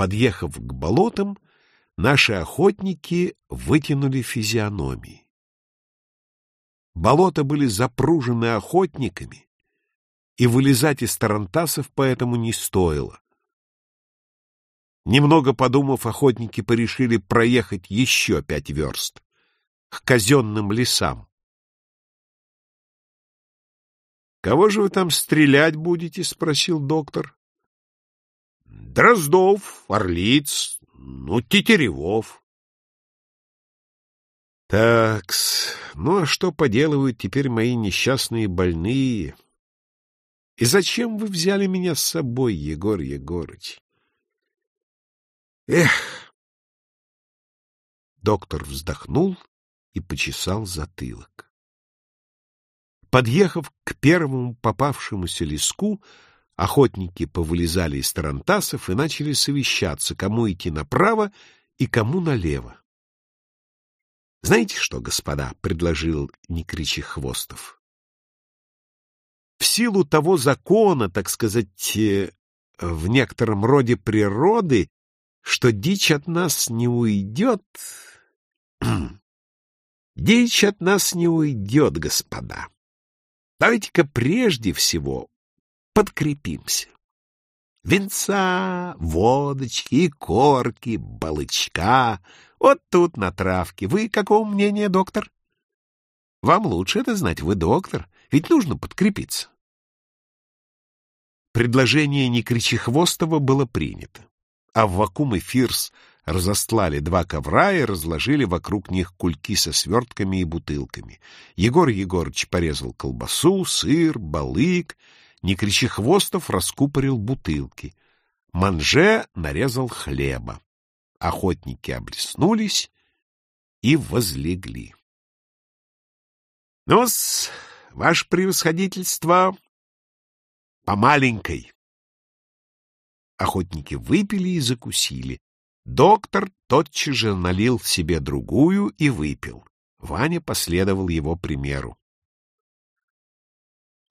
Подъехав к болотам, наши охотники вытянули физиономии. Болота были запружены охотниками, и вылезать из тарантасов поэтому не стоило. Немного подумав, охотники порешили проехать еще пять верст к казенным лесам. — Кого же вы там стрелять будете? — спросил доктор. — Дроздов, Орлиц, ну, Тетеревов. Такс, ну а что поделывают теперь мои несчастные больные? И зачем вы взяли меня с собой, Егор Егорыч? Эх! Доктор вздохнул и почесал затылок. Подъехав к первому попавшемуся леску, охотники повылезали из тарантасов и начали совещаться, кому идти направо и кому налево. — Знаете что, господа, — предложил Некричий Хвостов. — В силу того закона, так сказать, э, в некотором роде природы, что дичь от нас не уйдет... Дичь от нас не уйдет, господа. Давайте-ка прежде всего подкрепимся. Венца, водочки корки, балычка. Вот тут на травке. Вы какого мнения, доктор? Вам лучше это знать, вы доктор. Ведь нужно подкрепиться. Предложение Некричехвостова было принято, а в вакуум и Фирс разостлали два ковра и разложили вокруг них кульки со свертками и бутылками. Егор Егорыч порезал колбасу, сыр, балык, Некричехвостов раскупорил бутылки. Манже нарезал хлеба. Охотники облеснулись и возлегли. — Ну-с, ваше превосходительство, по маленькой. Охотники выпили и закусили. Доктор тотчас же налил себе другую и выпил. Ваня последовал его примеру. —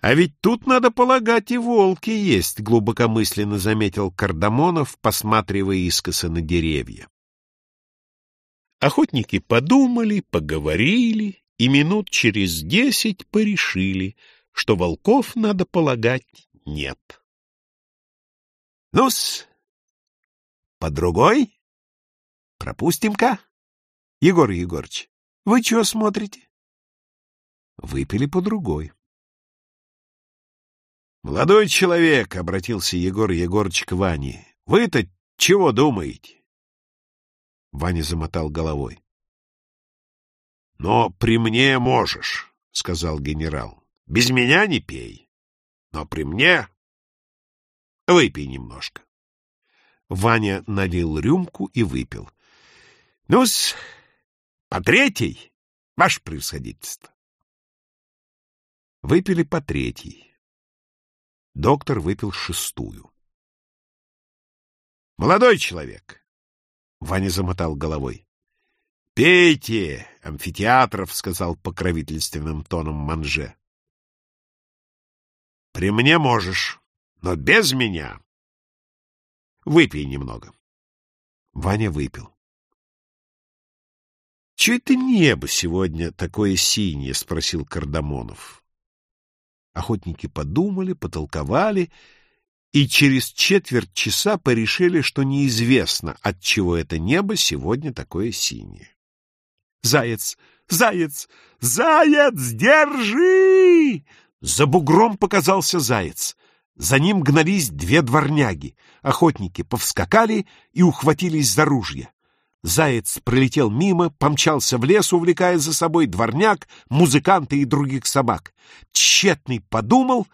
А ведь тут, надо полагать, и волки есть, — глубокомысленно заметил Кардамонов, посматривая искоса на деревья. Охотники подумали, поговорили, и минут через десять порешили, что волков, надо полагать, нет. — Ну-с, по другой? Пропустим-ка? Егор Егорыч, вы чего смотрите? Выпили по другой. Молодой человек, — обратился Егор Егорыч к Ване, — вы-то чего думаете? Ваня замотал головой. — Но при мне можешь, — сказал генерал. — Без меня не пей, но при мне выпей немножко. Ваня налил рюмку и выпил. Ну-с, по третьей, ваше превосходительство. Выпили по третьей. Доктор выпил шестую. Молодой человек, Ваня замотал головой. Пейте, амфитеатров, сказал покровительственным тоном Манже. При мне можешь, но без меня. Выпей немного. Ваня выпил. Че это небо сегодня такое синее? — спросил Кардамонов. Охотники подумали, потолковали и через четверть часа порешили, что неизвестно, от чего это небо сегодня такое синее. «Заяц! Заяц! Заяц! Держи!» За бугром показался заяц. За ним гнались две дворняги. Охотники повскакали и ухватились за ружья. Заяц пролетел мимо, помчался в лес, увлекая за собой дворняк, музыканта и других собак. Тщетный подумал,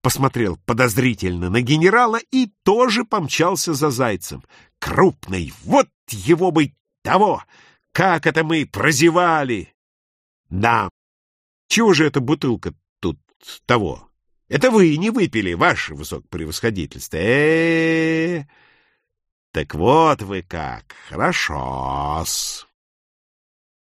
посмотрел подозрительно на генерала и тоже помчался за зайцем. Крупный, вот его бы того! Как это мы прозевали! Да, чего же эта бутылка тут того? Это вы не выпили, ваше высокопревосходительство. Э, -э, -э, -э. Так вот вы как, хорошо-с.